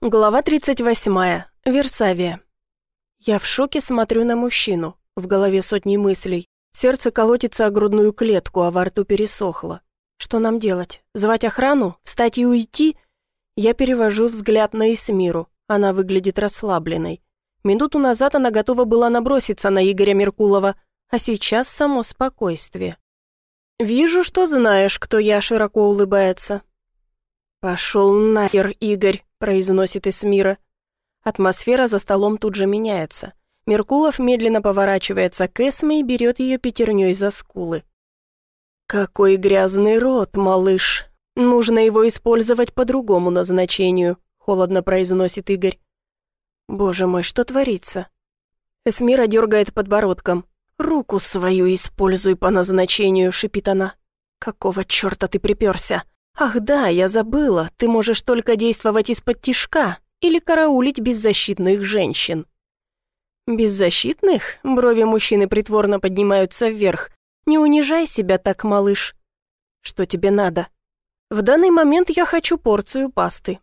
Глава 38. Версавия. Я в шоке смотрю на мужчину. В голове сотни мыслей. Сердце колотится о грудную клетку, а во рту пересохло. Что нам делать? Звать охрану? Встать и уйти? Я перевожу взгляд на Исмиру. Она выглядит расслабленной. Минуту назад она готова была наброситься на Игоря Меркулова, а сейчас само спокойствие. «Вижу, что знаешь, кто я», — широко улыбается. «Пошел нахер, Игорь», — произносит Эсмира. Атмосфера за столом тут же меняется. Меркулов медленно поворачивается к Эсме и берет ее пятерней за скулы. «Какой грязный рот, малыш! Нужно его использовать по другому назначению», — холодно произносит Игорь. «Боже мой, что творится?» Эсмира дергает подбородком. «Руку свою используй по назначению», — шипит она. «Какого черта ты приперся? «Ах да, я забыла, ты можешь только действовать из-под тишка или караулить беззащитных женщин». «Беззащитных?» — брови мужчины притворно поднимаются вверх. «Не унижай себя так, малыш». «Что тебе надо?» «В данный момент я хочу порцию пасты».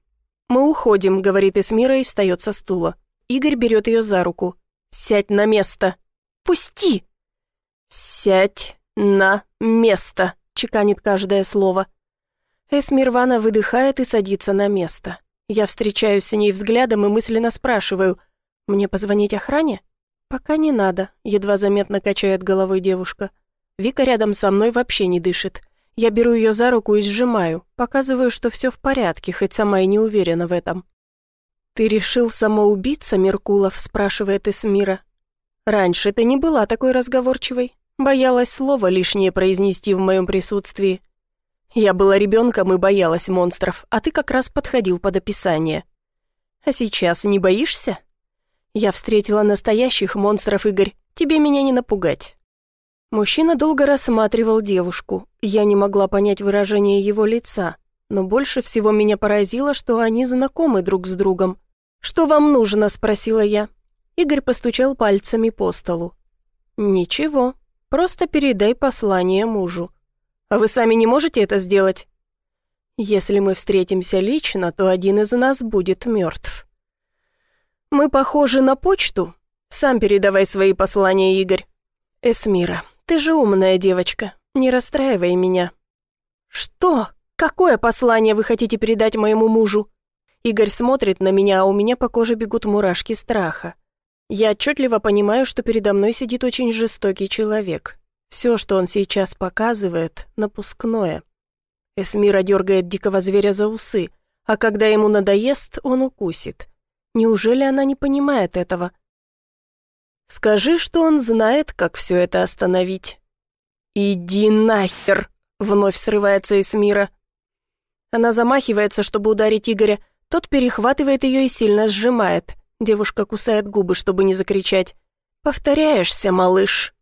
«Мы уходим», — говорит Эсмира и встает со стула. Игорь берет ее за руку. «Сядь на место». «Пусти!» «Сядь на место», — чеканит каждое слово. Эсмирвана выдыхает и садится на место. Я встречаюсь с ней взглядом и мысленно спрашиваю, «Мне позвонить охране?» «Пока не надо», — едва заметно качает головой девушка. Вика рядом со мной вообще не дышит. Я беру ее за руку и сжимаю, показываю, что все в порядке, хоть сама и не уверена в этом. «Ты решил самоубиться, Меркулов?» — спрашивает Эсмира. «Раньше ты не была такой разговорчивой. Боялась слова лишнее произнести в моем присутствии. Я была ребенком и боялась монстров, а ты как раз подходил под описание. А сейчас не боишься? Я встретила настоящих монстров, Игорь. Тебе меня не напугать. Мужчина долго рассматривал девушку. Я не могла понять выражение его лица, но больше всего меня поразило, что они знакомы друг с другом. «Что вам нужно?» – спросила я. Игорь постучал пальцами по столу. «Ничего, просто передай послание мужу. А вы сами не можете это сделать? Если мы встретимся лично, то один из нас будет мертв. Мы похожи на почту? Сам передавай свои послания, Игорь. Эсмира, ты же умная девочка, не расстраивай меня. Что? Какое послание вы хотите передать моему мужу? Игорь смотрит на меня, а у меня по коже бегут мурашки страха. Я отчетливо понимаю, что передо мной сидит очень жестокий человек, все, что он сейчас показывает, напускное. Эсмира дергает дикого зверя за усы, а когда ему надоест, он укусит. Неужели она не понимает этого? Скажи, что он знает, как все это остановить. «Иди нахер!» — вновь срывается Эсмира. Она замахивается, чтобы ударить Игоря. Тот перехватывает ее и сильно сжимает. Девушка кусает губы, чтобы не закричать. «Повторяешься, малыш!»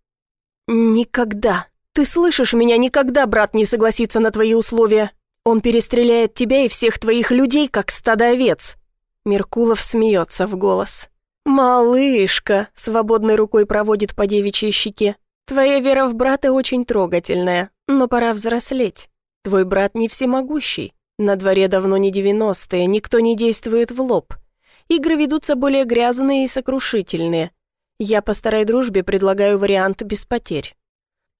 «Никогда! Ты слышишь меня? Никогда брат не согласится на твои условия! Он перестреляет тебя и всех твоих людей, как стадо овец!» Меркулов смеется в голос. «Малышка!» — свободной рукой проводит по девичьей щеке. «Твоя вера в брата очень трогательная, но пора взрослеть. Твой брат не всемогущий. На дворе давно не девяностые, никто не действует в лоб. Игры ведутся более грязные и сокрушительные. Я по старой дружбе предлагаю вариант без потерь.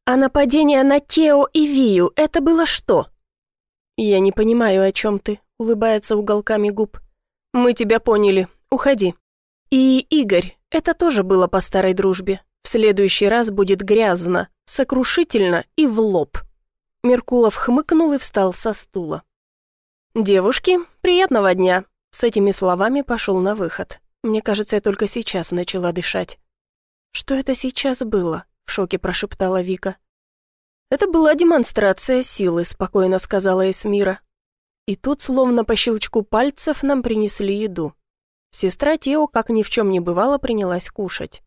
А нападение на Тео и Вию — это было что? Я не понимаю, о чем ты, улыбается уголками губ. Мы тебя поняли, уходи. И Игорь, это тоже было по старой дружбе. В следующий раз будет грязно, сокрушительно и в лоб. Меркулов хмыкнул и встал со стула. «Девушки, приятного дня!» С этими словами пошел на выход. Мне кажется, я только сейчас начала дышать. «Что это сейчас было?» — в шоке прошептала Вика. «Это была демонстрация силы», — спокойно сказала Эсмира. И тут, словно по щелчку пальцев, нам принесли еду. Сестра Тео, как ни в чем не бывало, принялась кушать.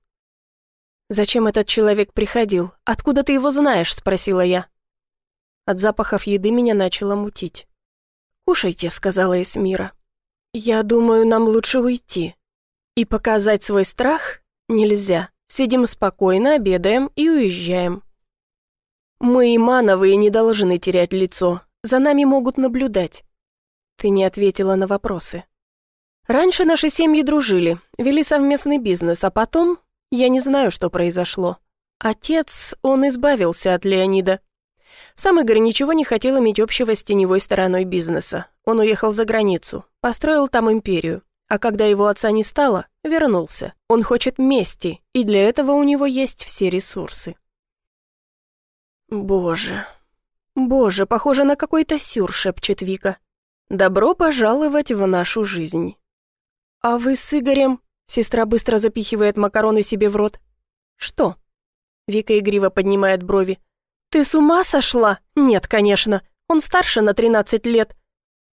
«Зачем этот человек приходил? Откуда ты его знаешь?» — спросила я. От запахов еды меня начало мутить. «Кушайте», — сказала Эсмира. «Я думаю, нам лучше уйти. И показать свой страх нельзя». Сидим спокойно, обедаем и уезжаем. Мы, Имановые, не должны терять лицо. За нами могут наблюдать. Ты не ответила на вопросы. Раньше наши семьи дружили, вели совместный бизнес, а потом я не знаю, что произошло. Отец, он избавился от Леонида. Сам Игорь ничего не хотел иметь общего с теневой стороной бизнеса. Он уехал за границу, построил там империю. А когда его отца не стало, вернулся. Он хочет мести, и для этого у него есть все ресурсы. «Боже, боже, похоже на какой-то сюр», — шепчет Вика. «Добро пожаловать в нашу жизнь». «А вы с Игорем?» — сестра быстро запихивает макароны себе в рот. «Что?» — Вика игриво поднимает брови. «Ты с ума сошла? Нет, конечно. Он старше на 13 лет».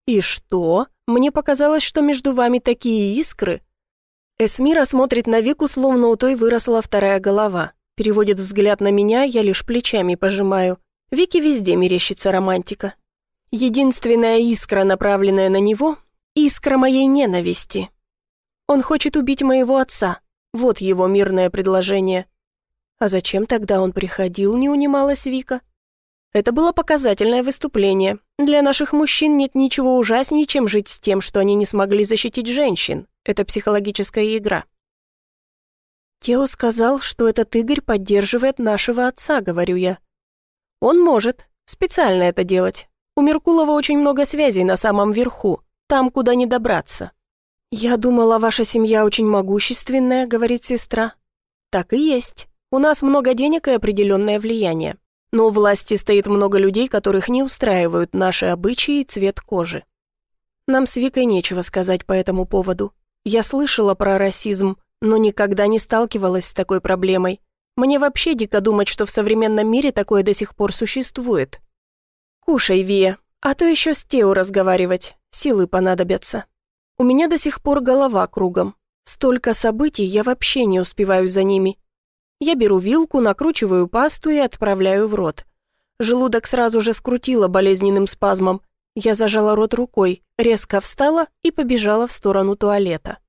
«И что? Мне показалось, что между вами такие искры». Эсмира смотрит на Вику, словно у той выросла вторая голова. Переводит взгляд на меня, я лишь плечами пожимаю. Вике везде мерещится романтика. Единственная искра, направленная на него — искра моей ненависти. Он хочет убить моего отца. Вот его мирное предложение. А зачем тогда он приходил, не унималась Вика? Это было показательное выступление. Для наших мужчин нет ничего ужаснее, чем жить с тем, что они не смогли защитить женщин. Это психологическая игра. Тео сказал, что этот Игорь поддерживает нашего отца, говорю я. Он может специально это делать. У Меркулова очень много связей на самом верху, там, куда не добраться. «Я думала, ваша семья очень могущественная», — говорит сестра. «Так и есть. У нас много денег и определенное влияние. Но у власти стоит много людей, которых не устраивают наши обычаи и цвет кожи. Нам с Викой нечего сказать по этому поводу. Я слышала про расизм, но никогда не сталкивалась с такой проблемой. Мне вообще дико думать, что в современном мире такое до сих пор существует. Кушай, Вия, а то еще с Тео разговаривать, силы понадобятся. У меня до сих пор голова кругом. Столько событий, я вообще не успеваю за ними. Я беру вилку, накручиваю пасту и отправляю в рот. Желудок сразу же скрутило болезненным спазмом. Я зажала рот рукой, резко встала и побежала в сторону туалета.